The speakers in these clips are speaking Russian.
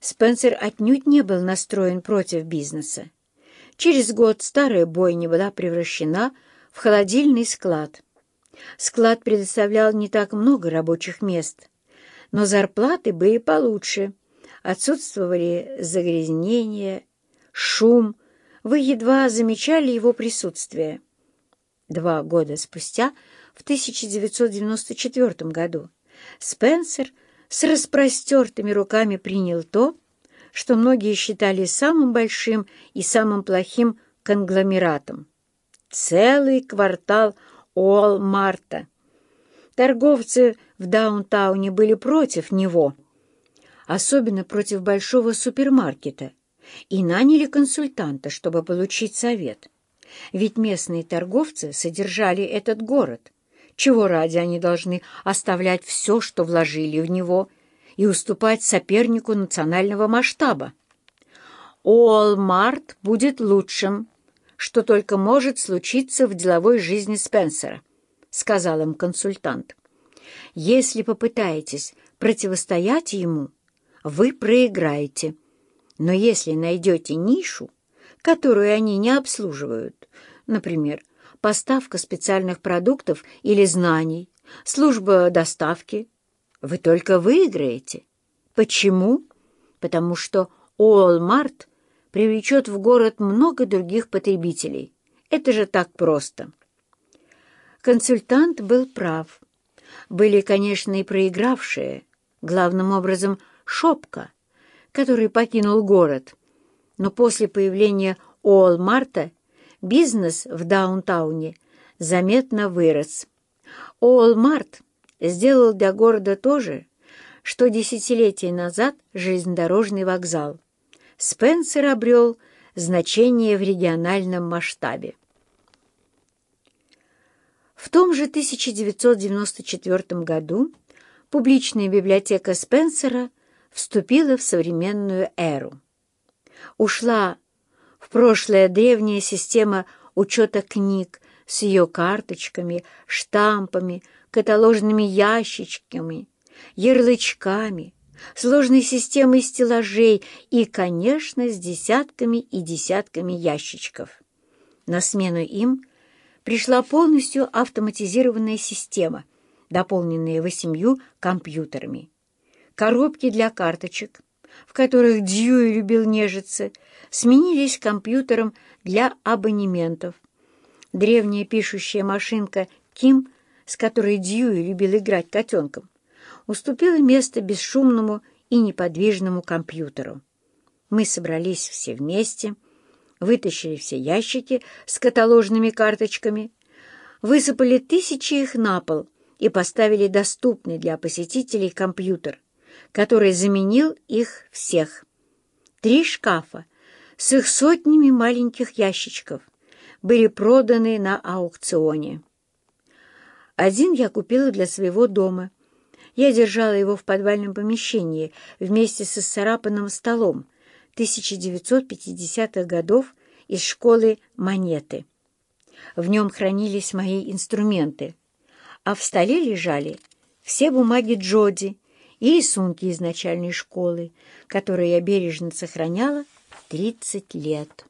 Спенсер отнюдь не был настроен против бизнеса. Через год старая бойня была превращена в холодильный склад. Склад предоставлял не так много рабочих мест, но зарплаты были получше, отсутствовали загрязнения, шум, вы едва замечали его присутствие. Два года спустя, в 1994 году, Спенсер с распростертыми руками принял то, что многие считали самым большим и самым плохим конгломератом. Целый квартал Уолмарта. Торговцы в даунтауне были против него, особенно против большого супермаркета, и наняли консультанта, чтобы получить совет. Ведь местные торговцы содержали этот город. Чего ради они должны оставлять все, что вложили в него, и уступать сопернику национального масштаба? Уолмарт будет лучшим, что только может случиться в деловой жизни Спенсера, сказал им консультант. Если попытаетесь противостоять ему, вы проиграете. Но если найдете нишу, которую они не обслуживают, например, поставка специальных продуктов или знаний, служба доставки, вы только выиграете. Почему? Потому что Walmart привлечет в город много других потребителей. Это же так просто. Консультант был прав. Были, конечно, и проигравшие, главным образом Шопка, который покинул город. Но после появления Уолмарта бизнес в даунтауне заметно вырос. Уолмарт сделал для города то же, что десятилетия назад железнодорожный вокзал. Спенсер обрел значение в региональном масштабе. В том же 1994 году публичная библиотека Спенсера вступила в современную эру. Ушла в прошлое древняя система учета книг с ее карточками, штампами, каталожными ящичками, ярлычками, сложной системой стеллажей и, конечно, с десятками и десятками ящичков. На смену им пришла полностью автоматизированная система, дополненная восемью компьютерами. Коробки для карточек, в которых Дьюи любил нежиться, сменились компьютером для абонементов. Древняя пишущая машинка Ким, с которой Дьюи любил играть котенком, уступила место бесшумному и неподвижному компьютеру. Мы собрались все вместе — вытащили все ящики с каталожными карточками, высыпали тысячи их на пол и поставили доступный для посетителей компьютер, который заменил их всех. Три шкафа с их сотнями маленьких ящичков были проданы на аукционе. Один я купила для своего дома. Я держала его в подвальном помещении вместе со сцарапанным столом, 1950-х годов из школы монеты. В нем хранились мои инструменты, а в столе лежали все бумаги Джоди и рисунки из начальной школы, которые я бережно сохраняла 30 лет.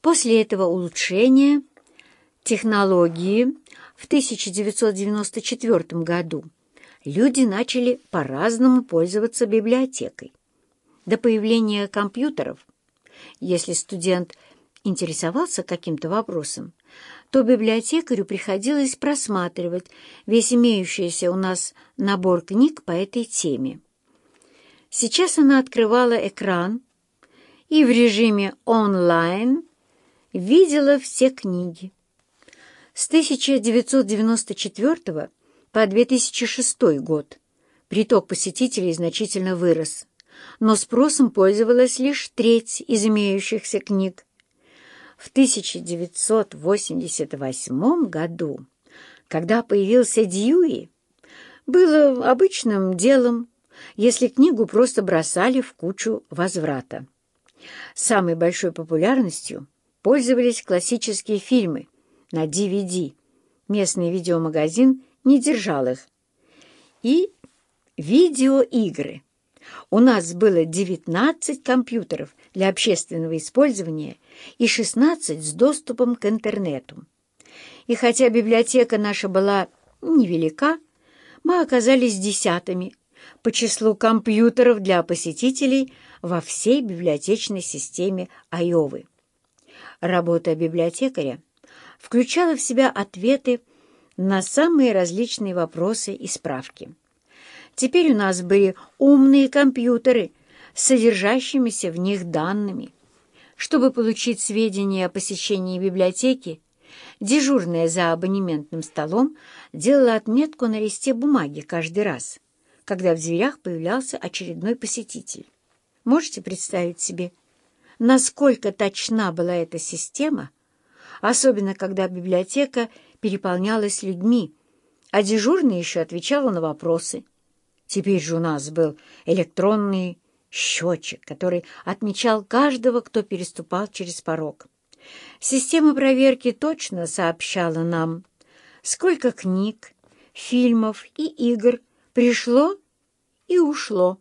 После этого улучшения технологии в 1994 году люди начали по-разному пользоваться библиотекой. До появления компьютеров, если студент интересовался каким-то вопросом, то библиотекарю приходилось просматривать весь имеющийся у нас набор книг по этой теме. Сейчас она открывала экран и в режиме онлайн видела все книги. С 1994 по 2006 год приток посетителей значительно вырос, но спросом пользовалась лишь треть из имеющихся книг. В 1988 году, когда появился Дьюи, было обычным делом, если книгу просто бросали в кучу возврата. Самой большой популярностью пользовались классические фильмы на DVD. Местный видеомагазин не держал их. И видеоигры. У нас было 19 компьютеров для общественного использования и 16 с доступом к интернету. И хотя библиотека наша была невелика, мы оказались десятыми по числу компьютеров для посетителей во всей библиотечной системе Айовы. Работа библиотекаря включала в себя ответы на самые различные вопросы и справки. Теперь у нас были умные компьютеры с содержащимися в них данными. Чтобы получить сведения о посещении библиотеки, дежурная за абонементным столом делала отметку на листе бумаги каждый раз, когда в дверях появлялся очередной посетитель. Можете представить себе, насколько точна была эта система, особенно когда библиотека переполнялась людьми, а дежурный еще отвечала на вопросы. Теперь же у нас был электронный счетчик, который отмечал каждого, кто переступал через порог. Система проверки точно сообщала нам, сколько книг, фильмов и игр пришло и ушло